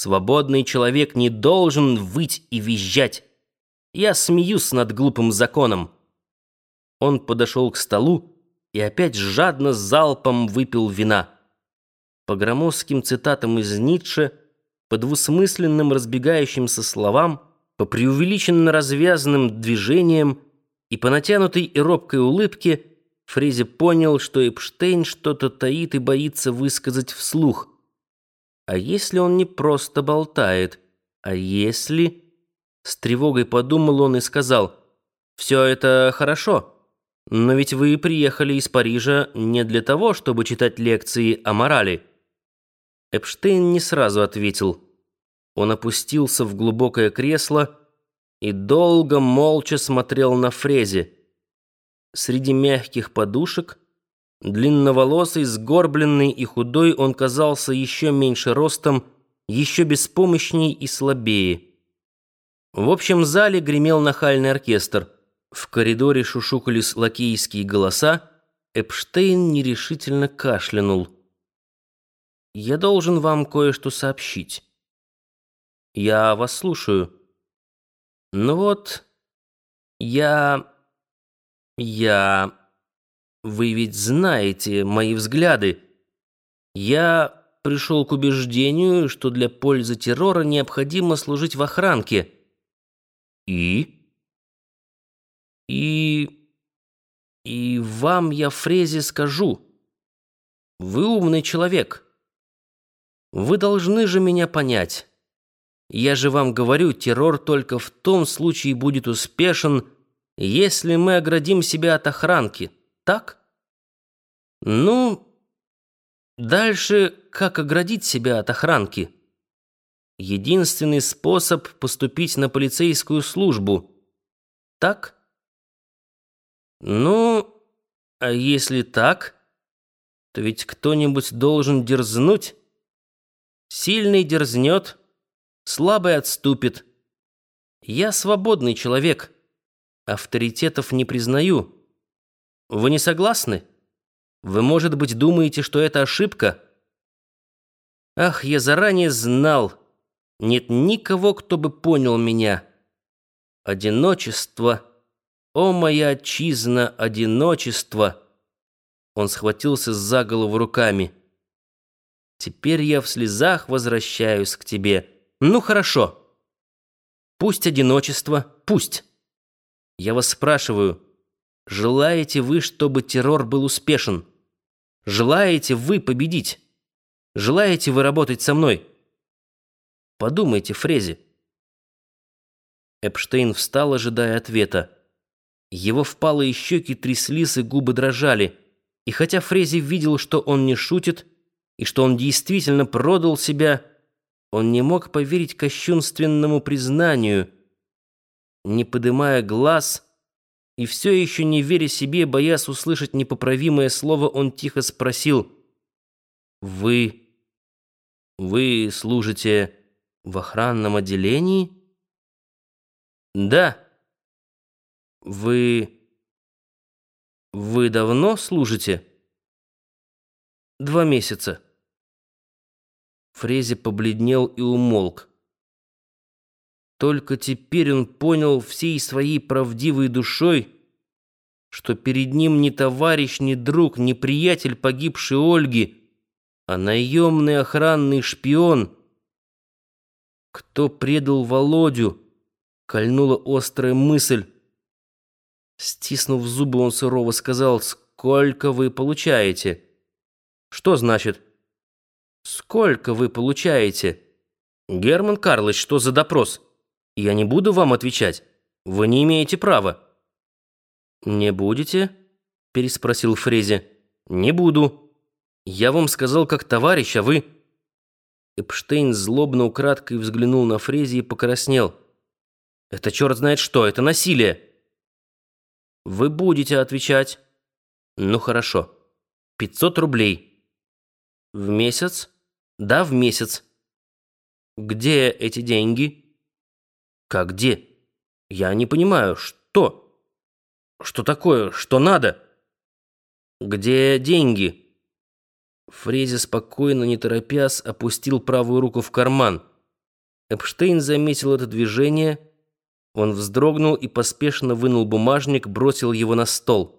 Свободный человек не должен выть и визжать. Я смеюсь над глупым законом. Он подошел к столу и опять жадно залпом выпил вина. По громоздким цитатам из Ницше, по двусмысленным разбегающимся словам, по преувеличенно развязанным движениям и по натянутой и робкой улыбке Фрезе понял, что Эпштейн что-то таит и боится высказать вслух. А если он не просто болтает, а если... С тревогой подумал он и сказал, «Все это хорошо, но ведь вы приехали из Парижа не для того, чтобы читать лекции о морали». Эпштейн не сразу ответил. Он опустился в глубокое кресло и долго молча смотрел на Фрезе. Среди мягких подушек, длинноволосый, сгорбленный и худой, он казался еще меньше ростом, еще беспомощней и слабее. В общем зале гремел нахальный оркестр. В коридоре шушукались лакейские голоса. Эпштейн нерешительно кашлянул. «Я должен вам кое-что сообщить». «Я вас слушаю». «Ну вот, я... я... Вы ведь знаете мои взгляды. Я пришел к убеждению, что для пользы террора необходимо служить в охранке». И? И... И вам я, Фрезе, скажу. Вы умный человек. Вы должны же меня понять. Я же вам говорю, террор только в том случае будет успешен, если мы оградим себя от охранки. Так? Ну, дальше как оградить себя от охранки? единственный способ поступить на полицейскую службу. Так? Ну, а если так, то ведь кто-нибудь должен дерзнуть. Сильный дерзнет, слабый отступит. Я свободный человек, авторитетов не признаю. Вы не согласны? Вы, может быть, думаете, что это ошибка? Ах, я заранее знал, нет никого, кто бы понял меня. Одиночество, о моя отчизна, одиночество. Он схватился за голову руками. Теперь я в слезах возвращаюсь к тебе. Ну хорошо. Пусть одиночество, пусть. Я вас спрашиваю, желаете вы, чтобы террор был успешен? Желаете вы победить? Желаете вы работать со мной? Подумайте, Фрези. Эпштейн встал, ожидая ответа. Его впалые щеки тряслись и губы дрожали. И хотя Фрези видел, что он не шутит, и что он действительно продал себя, он не мог поверить кощунственному признанию. Не подымая глаз и все еще не веря себе, боясь услышать непоправимое слово, он тихо спросил «Вы... вы служите...» В охранном отделении? Да. Вы... Вы давно служите? Два месяца. Фрези побледнел и умолк. Только теперь он понял всей своей правдивой душой, что перед ним не товарищ, не друг, не приятель погибшей Ольги, а наемный охранный шпион — кто предал Володю? Кольнула острая мысль. Стиснув зубы, он сурово сказал, «Сколько вы получаете?» «Что значит?» «Сколько вы получаете?» «Герман Карлович, что за допрос?» «Я не буду вам отвечать. Вы не имеете права». «Не будете?» — переспросил Фрезе. «Не буду. Я вам сказал как товарищ, а вы...» Эпштейн злобно украдкой взглянул на Фрези и покраснел. «Это черт знает что, это насилие!» «Вы будете отвечать?» «Ну хорошо. Пятьсот рублей». «В месяц?» «Да, в месяц». «Где эти деньги?» «Как где?» «Я не понимаю, что?» «Что такое? Что надо?» «Где деньги?» Фрези спокойно, не торопясь, опустил правую руку в карман. Эпштейн заметил это движение. Он вздрогнул и поспешно вынул бумажник, бросил его на стол.